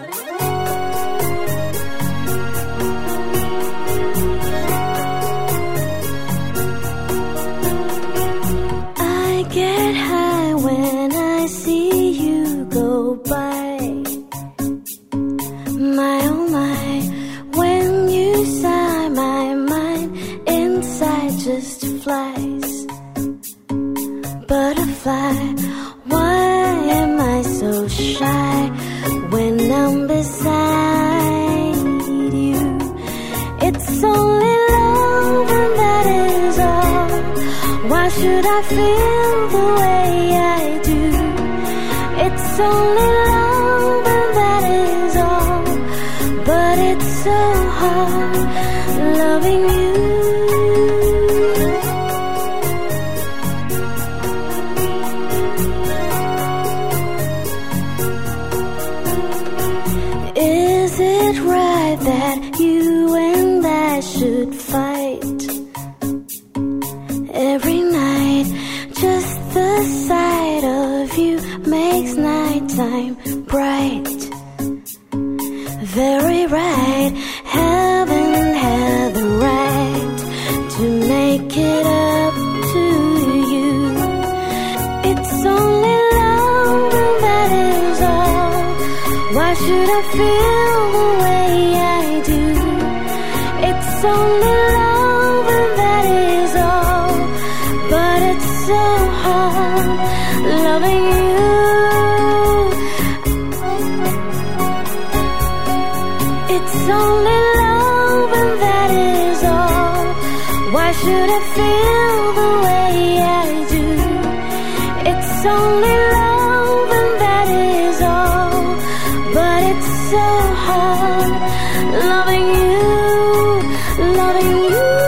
I get high when I see you go by. My oh my, when you sigh, my mind inside just flies. Butterfly, Why should I feel the way I do? It's only love and that is all. But it's so hard loving you. Is it right that you and I should fight sight of you makes nighttime bright. Very right, haven't had the right to make it up to you. It's only love that is all. Why should I feel the way I do? It's only love loving you. It's only love and that is all. Why should I feel the way I do? It's only love and that is all. But it's so hard loving you, loving you.